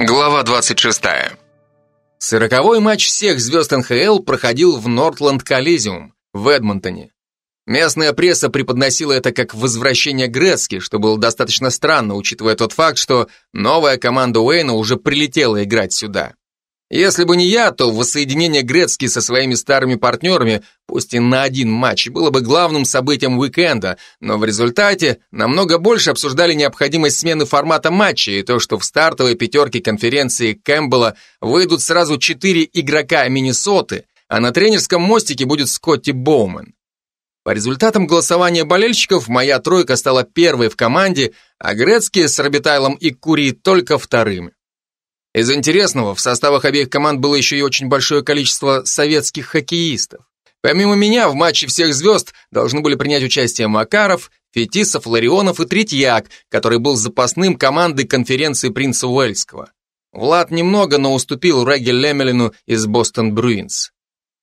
Глава 26. Сороковой матч всех звезд НХЛ проходил в Нортленд Коллизиум в Эдмонтоне. Местная пресса преподносила это как возвращение Грецки, что было достаточно странно, учитывая тот факт, что новая команда Уэйна уже прилетела играть сюда. Если бы не я, то воссоединение Грецки со своими старыми партнерами, пусть и на один матч, было бы главным событием уикенда, но в результате намного больше обсуждали необходимость смены формата матча и то, что в стартовой пятерке конференции Кэмпбелла выйдут сразу четыре игрока Миннесоты, а на тренерском мостике будет Скотти Боуман. По результатам голосования болельщиков, моя тройка стала первой в команде, а Грецки с Робитайлом и Кури только вторыми. Из интересного, в составах обеих команд было еще и очень большое количество советских хоккеистов. Помимо меня, в матче всех звезд должны были принять участие Макаров, Фетисов, Ларионов и Третьяк, который был запасным командой конференции принца Уэльского. Влад немного, но уступил Реге Лемелину из Бостон Бруинс.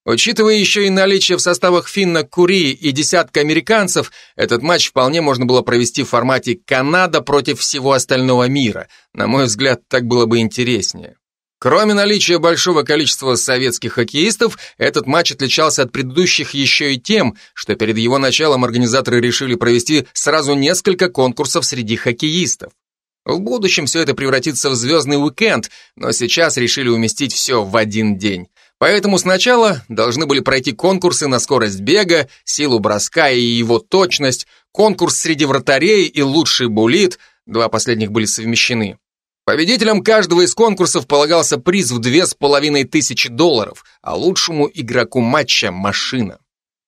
Учитывая еще и наличие в составах Финна Кури и десятка американцев, этот матч вполне можно было провести в формате Канада против всего остального мира. На мой взгляд, так было бы интереснее. Кроме наличия большого количества советских хоккеистов, этот матч отличался от предыдущих еще и тем, что перед его началом организаторы решили провести сразу несколько конкурсов среди хоккеистов. В будущем все это превратится в звездный уикенд, но сейчас решили уместить все в один день. Поэтому сначала должны были пройти конкурсы на скорость бега, силу броска и его точность, конкурс среди вратарей и лучший булит, два последних были совмещены. Победителям каждого из конкурсов полагался приз в две с половиной тысячи долларов, а лучшему игроку матча – машина.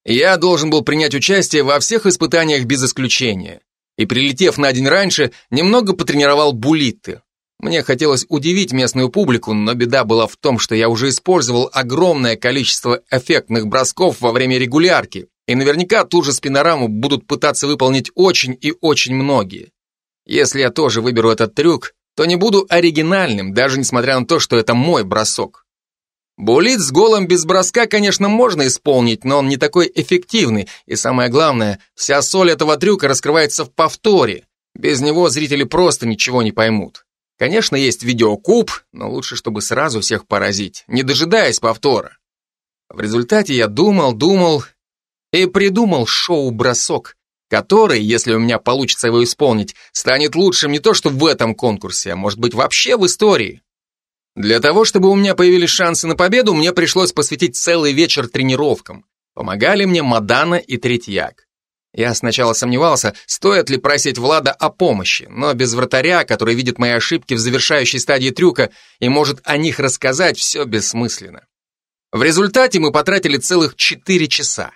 Я должен был принять участие во всех испытаниях без исключения. И прилетев на день раньше, немного потренировал булиты. Мне хотелось удивить местную публику, но беда была в том, что я уже использовал огромное количество эффектных бросков во время регулярки, и наверняка ту же спинораму будут пытаться выполнить очень и очень многие. Если я тоже выберу этот трюк, то не буду оригинальным, даже несмотря на то, что это мой бросок. Булит с голом без броска, конечно, можно исполнить, но он не такой эффективный, и самое главное, вся соль этого трюка раскрывается в повторе. Без него зрители просто ничего не поймут. Конечно, есть видеокуб, но лучше, чтобы сразу всех поразить, не дожидаясь повтора. В результате я думал, думал и придумал шоу-бросок, который, если у меня получится его исполнить, станет лучшим не то что в этом конкурсе, а может быть вообще в истории. Для того, чтобы у меня появились шансы на победу, мне пришлось посвятить целый вечер тренировкам. Помогали мне Мадана и Третьяк. Я сначала сомневался, стоит ли просить Влада о помощи, но без вратаря, который видит мои ошибки в завершающей стадии трюка и может о них рассказать, все бессмысленно. В результате мы потратили целых 4 часа.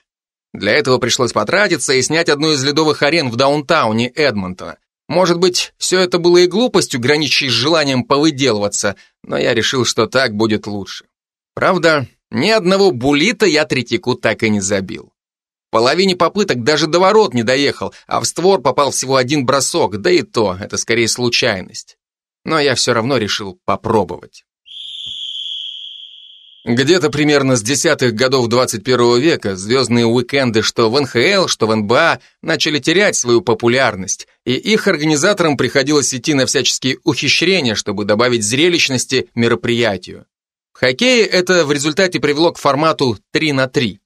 Для этого пришлось потратиться и снять одну из ледовых арен в даунтауне Эдмонтона. Может быть, все это было и глупостью, граничащей с желанием повыделываться, но я решил, что так будет лучше. Правда, ни одного булита я Третьяку так и не забил половине попыток даже до ворот не доехал, а в створ попал всего один бросок, да и то, это скорее случайность. Но я все равно решил попробовать. Где-то примерно с десятых годов 21 века звездные уикенды что в НХЛ, что в НБА начали терять свою популярность, и их организаторам приходилось идти на всяческие ухищрения, чтобы добавить зрелищности мероприятию. В хоккее это в результате привело к формату 3 на 3.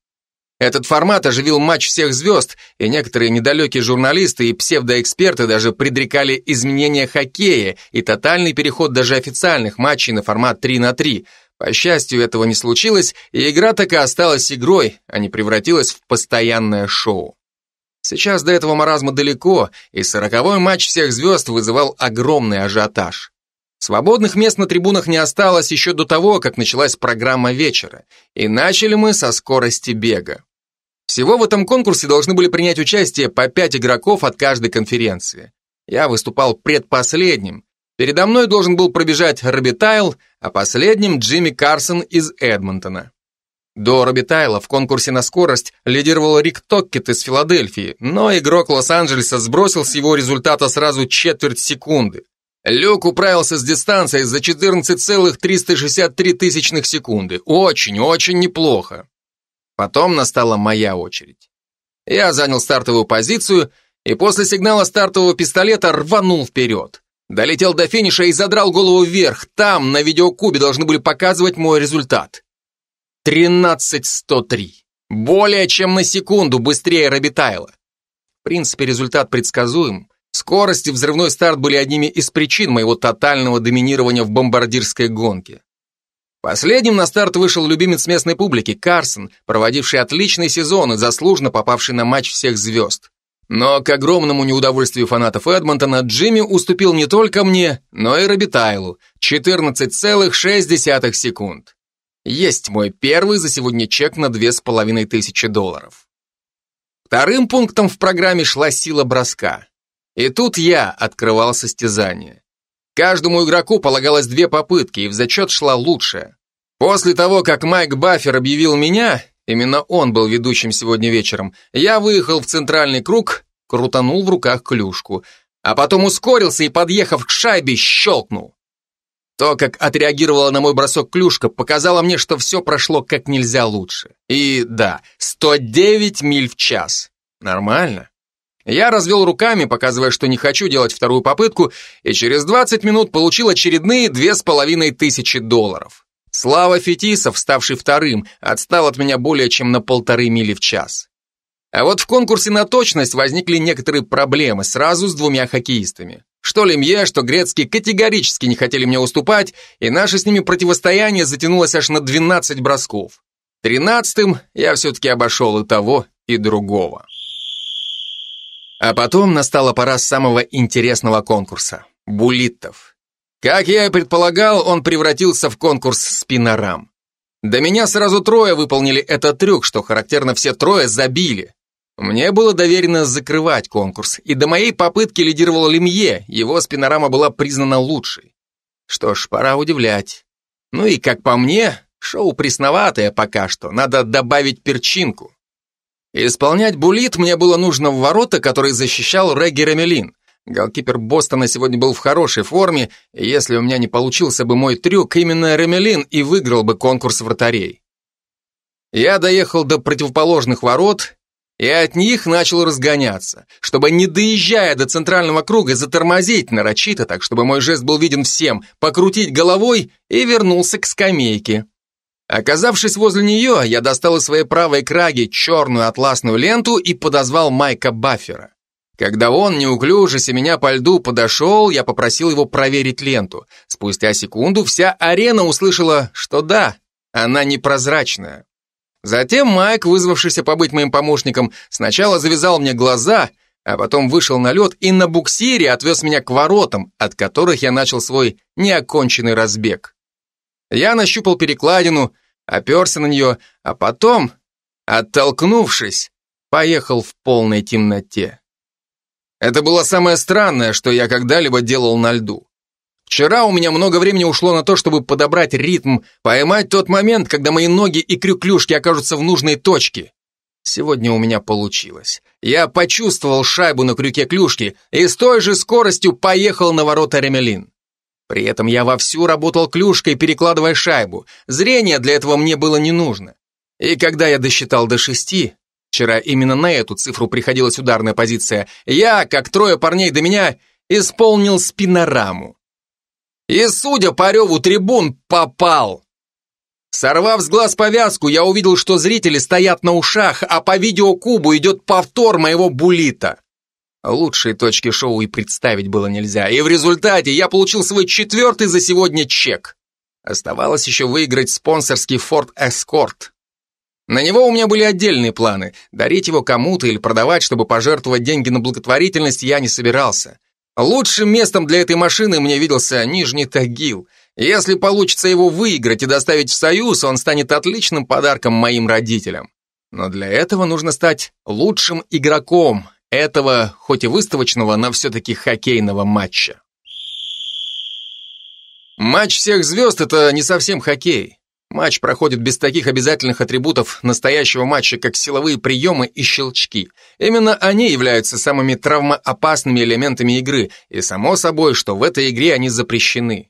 Этот формат оживил матч всех звезд, и некоторые недалекие журналисты и псевдоэксперты даже предрекали изменения хоккея и тотальный переход даже официальных матчей на формат 3 на 3. По счастью, этого не случилось, и игра так и осталась игрой, а не превратилась в постоянное шоу. Сейчас до этого маразма далеко, и сороковой матч всех звезд вызывал огромный ажиотаж. Свободных мест на трибунах не осталось еще до того, как началась программа вечера, и начали мы со скорости бега. Всего в этом конкурсе должны были принять участие по пять игроков от каждой конференции. Я выступал предпоследним. Передо мной должен был пробежать Робитайл, а последним Джимми Карсон из Эдмонтона. До Робитайла в конкурсе на скорость лидировал Рик Токкет из Филадельфии, но игрок Лос-Анджелеса сбросил с его результата сразу четверть секунды. Люк управился с дистанцией за 14,363 тысячных секунды. Очень-очень неплохо. Потом настала моя очередь. Я занял стартовую позицию и после сигнала стартового пистолета рванул вперед. Долетел до финиша и задрал голову вверх. Там, на видеокубе, должны были показывать мой результат. 13103. Более чем на секунду быстрее Робитайла. В принципе, результат предсказуем. Скорость и взрывной старт были одними из причин моего тотального доминирования в бомбардирской гонке. Последним на старт вышел любимец местной публики Карсон, проводивший отличный сезон и заслуженно попавший на матч всех звезд. Но к огромному неудовольствию фанатов Эдмонтона Джимми уступил не только мне, но и Робитайлу 14,6 секунд. Есть мой первый за сегодня чек на 2500 долларов. Вторым пунктом в программе шла сила броска. И тут я открывал состязание. Каждому игроку полагалось две попытки, и в зачет шла лучшая. После того, как Майк Баффер объявил меня, именно он был ведущим сегодня вечером, я выехал в центральный круг, крутанул в руках клюшку, а потом ускорился и, подъехав к шайбе, щелкнул. То, как отреагировала на мой бросок клюшка, показало мне, что все прошло как нельзя лучше. И да, 109 миль в час. Нормально. Я развел руками, показывая, что не хочу делать вторую попытку, и через 20 минут получил очередные две с половиной тысячи долларов. Слава Фетисов, ставший вторым, отстал от меня более чем на полторы мили в час. А вот в конкурсе на точность возникли некоторые проблемы сразу с двумя хоккеистами. Что Лемье, что Грецкий категорически не хотели мне уступать, и наше с ними противостояние затянулось аж на 12 бросков. Тринадцатым я все-таки обошел и того, и другого. А потом настала пора самого интересного конкурса – буллитов. Как я и предполагал, он превратился в конкурс спинорам. До меня сразу трое выполнили этот трюк, что характерно все трое забили. Мне было доверено закрывать конкурс, и до моей попытки лидировал Лемье, его спинорама была признана лучшей. Что ж, пора удивлять. Ну и, как по мне, шоу пресноватое пока что, надо добавить перчинку. Исполнять булит мне было нужно в ворота, которые защищал Регги Ремелин. Голкипер Бостона сегодня был в хорошей форме, и если у меня не получился бы мой трюк, именно Ремелин и выиграл бы конкурс вратарей. Я доехал до противоположных ворот и от них начал разгоняться, чтобы, не доезжая до центрального круга, затормозить нарочито, так чтобы мой жест был виден всем, покрутить головой и вернулся к скамейке. Оказавшись возле нее, я достал из своей правой краги черную атласную ленту и подозвал Майка Баффера. Когда он, неуклюже меня по льду, подошел, я попросил его проверить ленту. Спустя секунду вся арена услышала, что да, она непрозрачная. Затем Майк, вызвавшийся побыть моим помощником, сначала завязал мне глаза, а потом вышел на лед и на буксире отвез меня к воротам, от которых я начал свой неоконченный разбег. Я нащупал перекладину, оперся на нее, а потом, оттолкнувшись, поехал в полной темноте. Это было самое странное, что я когда-либо делал на льду. Вчера у меня много времени ушло на то, чтобы подобрать ритм, поймать тот момент, когда мои ноги и крюклюшки окажутся в нужной точке. Сегодня у меня получилось. Я почувствовал шайбу на крюке клюшки и с той же скоростью поехал на ворота Ремелин. При этом я вовсю работал клюшкой, перекладывая шайбу. Зрение для этого мне было не нужно. И когда я досчитал до шести, вчера именно на эту цифру приходилась ударная позиция, я, как трое парней до меня, исполнил спинораму. И, судя по реву трибун, попал. Сорвав с глаз повязку, я увидел, что зрители стоят на ушах, а по видеокубу идет повтор моего булита. Лучшей точки шоу и представить было нельзя. И в результате я получил свой четвертый за сегодня чек. Оставалось еще выиграть спонсорский Ford Escort. На него у меня были отдельные планы. Дарить его кому-то или продавать, чтобы пожертвовать деньги на благотворительность, я не собирался. Лучшим местом для этой машины мне виделся Нижний Тагил. Если получится его выиграть и доставить в Союз, он станет отличным подарком моим родителям. Но для этого нужно стать лучшим игроком, этого, хоть и выставочного, но все-таки хоккейного матча. Матч всех звезд – это не совсем хоккей. Матч проходит без таких обязательных атрибутов настоящего матча, как силовые приемы и щелчки. Именно они являются самыми травмоопасными элементами игры, и само собой, что в этой игре они запрещены.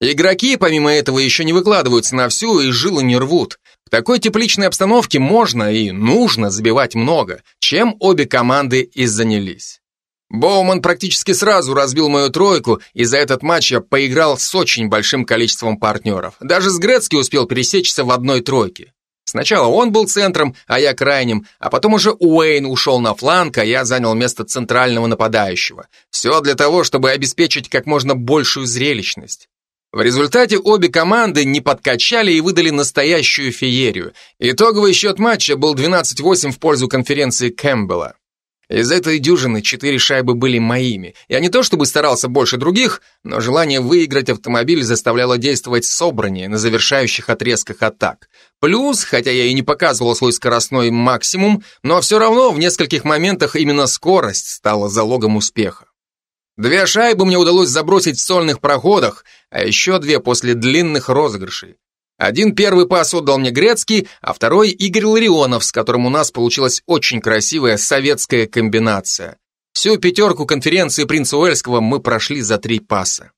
Игроки, помимо этого, еще не выкладываются на всю и жилы не рвут. В такой тепличной обстановке можно и нужно забивать много, чем обе команды и занялись. Боуман практически сразу разбил мою тройку, и за этот матч я поиграл с очень большим количеством партнеров. Даже с Грецки успел пересечься в одной тройке. Сначала он был центром, а я крайним, а потом уже Уэйн ушел на фланг, а я занял место центрального нападающего. Все для того, чтобы обеспечить как можно большую зрелищность. В результате обе команды не подкачали и выдали настоящую феерию. Итоговый счет матча был 12-8 в пользу конференции Кэмпбелла. Из этой дюжины четыре шайбы были моими. Я не то чтобы старался больше других, но желание выиграть автомобиль заставляло действовать собраннее на завершающих отрезках атак. Плюс, хотя я и не показывал свой скоростной максимум, но все равно в нескольких моментах именно скорость стала залогом успеха. Две шайбы мне удалось забросить в сольных проходах, а еще две после длинных розыгрышей. Один первый пас отдал мне Грецкий, а второй Игорь Ларионов, с которым у нас получилась очень красивая советская комбинация. Всю пятерку конференции принца Уэльского мы прошли за три паса.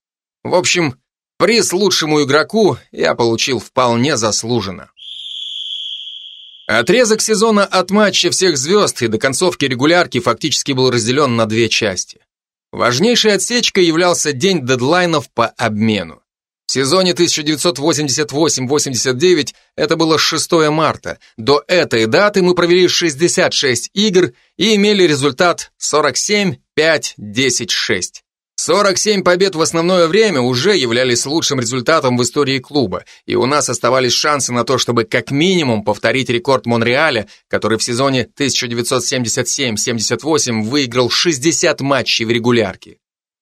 В общем, приз лучшему игроку я получил вполне заслуженно. Отрезок сезона от матча всех звезд и до концовки регулярки фактически был разделен на две части. Важнейшей отсечкой являлся день дедлайнов по обмену. В сезоне 1988-89 это было 6 марта. До этой даты мы провели 66 игр и имели результат 47-5-10-6. 47 побед в основное время уже являлись лучшим результатом в истории клуба, и у нас оставались шансы на то, чтобы как минимум повторить рекорд Монреаля, который в сезоне 1977-78 выиграл 60 матчей в регулярке.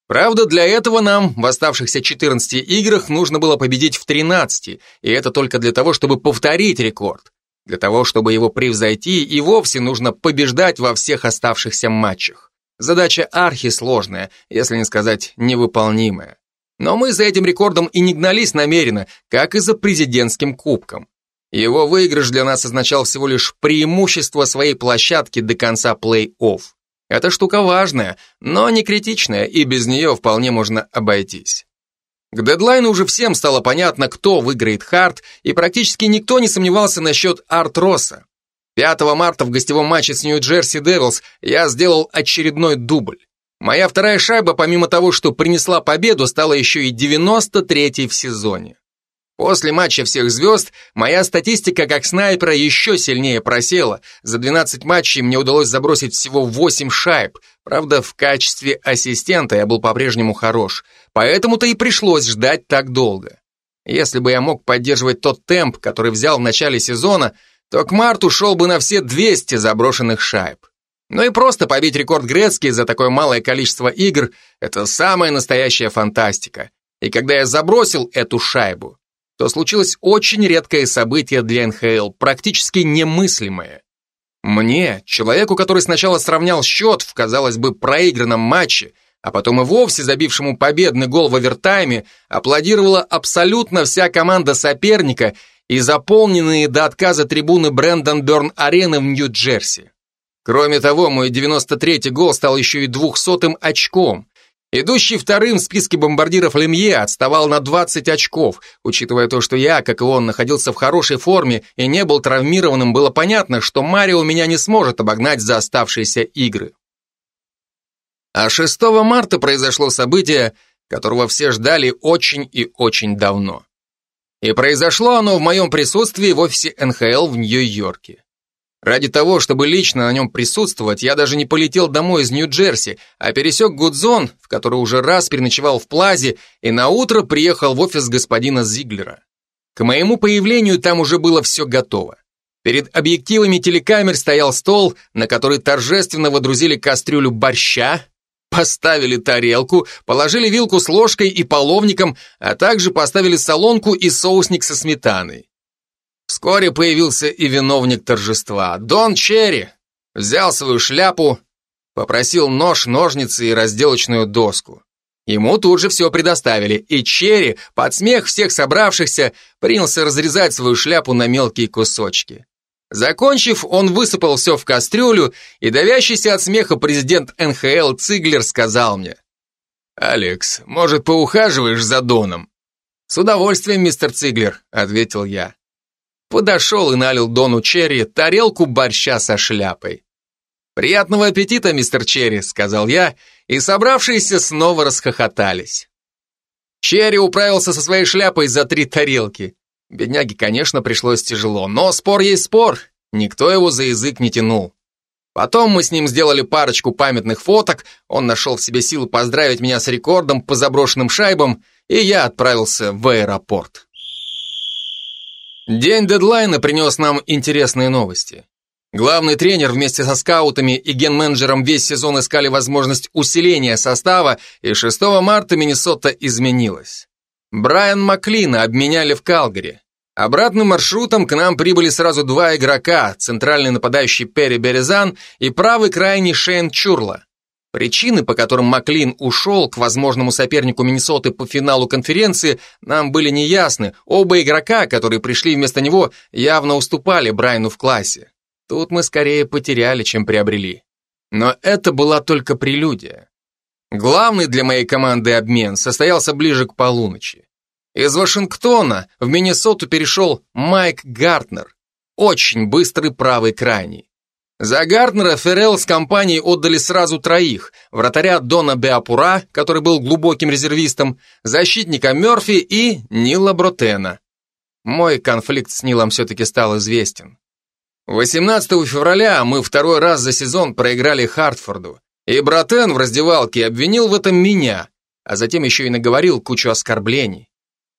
Правда, для этого нам в оставшихся 14 играх нужно было победить в 13, и это только для того, чтобы повторить рекорд. Для того, чтобы его превзойти, и вовсе нужно побеждать во всех оставшихся матчах. Задача архисложная, если не сказать невыполнимая. Но мы за этим рекордом и не гнались намеренно, как и за президентским кубком. Его выигрыш для нас означал всего лишь преимущество своей площадки до конца плей-офф. Эта штука важная, но не критичная, и без нее вполне можно обойтись. К дедлайну уже всем стало понятно, кто выиграет Харт, и практически никто не сомневался насчет Арт Росса. 5 марта в гостевом матче с Нью-Джерси Девилс я сделал очередной дубль. Моя вторая шайба, помимо того, что принесла победу, стала еще и 93-й в сезоне. После матча всех звезд моя статистика как снайпера еще сильнее просела. За 12 матчей мне удалось забросить всего 8 шайб. Правда, в качестве ассистента я был по-прежнему хорош. Поэтому-то и пришлось ждать так долго. Если бы я мог поддерживать тот темп, который взял в начале сезона, то к марту шел бы на все 200 заброшенных шайб. Но и просто побить рекорд Грецкий за такое малое количество игр – это самая настоящая фантастика. И когда я забросил эту шайбу, то случилось очень редкое событие для НХЛ, практически немыслимое. Мне, человеку, который сначала сравнял счет в, казалось бы, проигранном матче, а потом и вовсе забившему победный гол в овертайме, аплодировала абсолютно вся команда соперника и заполненные до отказа трибуны Брэндон Бёрн арены в Нью-Джерси. Кроме того, мой 93-й гол стал еще и двухсотым очком, Идущий вторым в списке бомбардиров Лемье отставал на 20 очков. Учитывая то, что я, как и он, находился в хорошей форме и не был травмированным, было понятно, что Марио меня не сможет обогнать за оставшиеся игры. А 6 марта произошло событие, которого все ждали очень и очень давно. И произошло оно в моем присутствии в офисе НХЛ в Нью-Йорке. Ради того, чтобы лично на нем присутствовать, я даже не полетел домой из Нью-Джерси, а пересек Гудзон, в который уже раз переночевал в Плазе, и на утро приехал в офис господина Зиглера. К моему появлению там уже было все готово. Перед объективами телекамер стоял стол, на который торжественно водрузили кастрюлю борща, поставили тарелку, положили вилку с ложкой и половником, а также поставили солонку и соусник со сметаной. Вскоре появился и виновник торжества. Дон Черри взял свою шляпу, попросил нож, ножницы и разделочную доску. Ему тут же все предоставили, и Черри, под смех всех собравшихся, принялся разрезать свою шляпу на мелкие кусочки. Закончив, он высыпал все в кастрюлю, и давящийся от смеха президент НХЛ Циглер сказал мне, «Алекс, может, поухаживаешь за Доном?» «С удовольствием, мистер Циглер», — ответил я подошел и налил Дону Черри тарелку борща со шляпой. «Приятного аппетита, мистер Черри», — сказал я, и собравшиеся снова расхохотались. Черри управился со своей шляпой за три тарелки. Бедняге, конечно, пришлось тяжело, но спор есть спор, никто его за язык не тянул. Потом мы с ним сделали парочку памятных фоток, он нашел в себе силы поздравить меня с рекордом по заброшенным шайбам, и я отправился в аэропорт. День дедлайна принес нам интересные новости. Главный тренер вместе со скаутами и ген-менеджером весь сезон искали возможность усиления состава, и 6 марта Миннесота изменилась. Брайан Маклина обменяли в Калгари. Обратным маршрутом к нам прибыли сразу два игрока, центральный нападающий Перри Березан и правый крайний Шейн Чурла. Причины, по которым Маклин ушел к возможному сопернику Миннесоты по финалу конференции, нам были неясны. Оба игрока, которые пришли вместо него, явно уступали Брайану в классе. Тут мы скорее потеряли, чем приобрели. Но это была только прелюдия. Главный для моей команды обмен состоялся ближе к полуночи. Из Вашингтона в Миннесоту перешел Майк Гартнер, очень быстрый правый крайний. За Гартнера Феррелл с компанией отдали сразу троих, вратаря Дона Беапура, который был глубоким резервистом, защитника Мерфи и Нила Бротена. Мой конфликт с Нилом все-таки стал известен. 18 февраля мы второй раз за сезон проиграли Хартфорду, и Братен в раздевалке обвинил в этом меня, а затем еще и наговорил кучу оскорблений.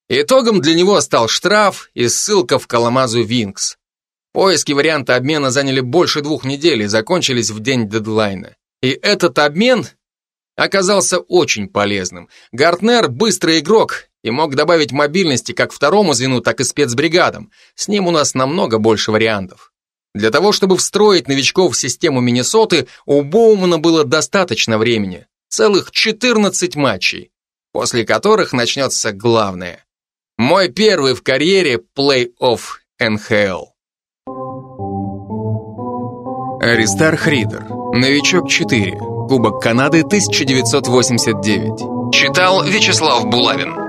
Итогом для него стал штраф и ссылка в Каламазу Винкс. Поиски варианта обмена заняли больше двух недель и закончились в день дедлайна. И этот обмен оказался очень полезным. Гартнер – быстрый игрок и мог добавить мобильности как второму звену, так и спецбригадам. С ним у нас намного больше вариантов. Для того, чтобы встроить новичков в систему Миннесоты, у Боумана было достаточно времени. Целых 14 матчей, после которых начнется главное. Мой первый в карьере плей-офф НХЛ. Аристар Хридер. Новичок 4. Кубок Канады 1989. Читал Вячеслав Булавин.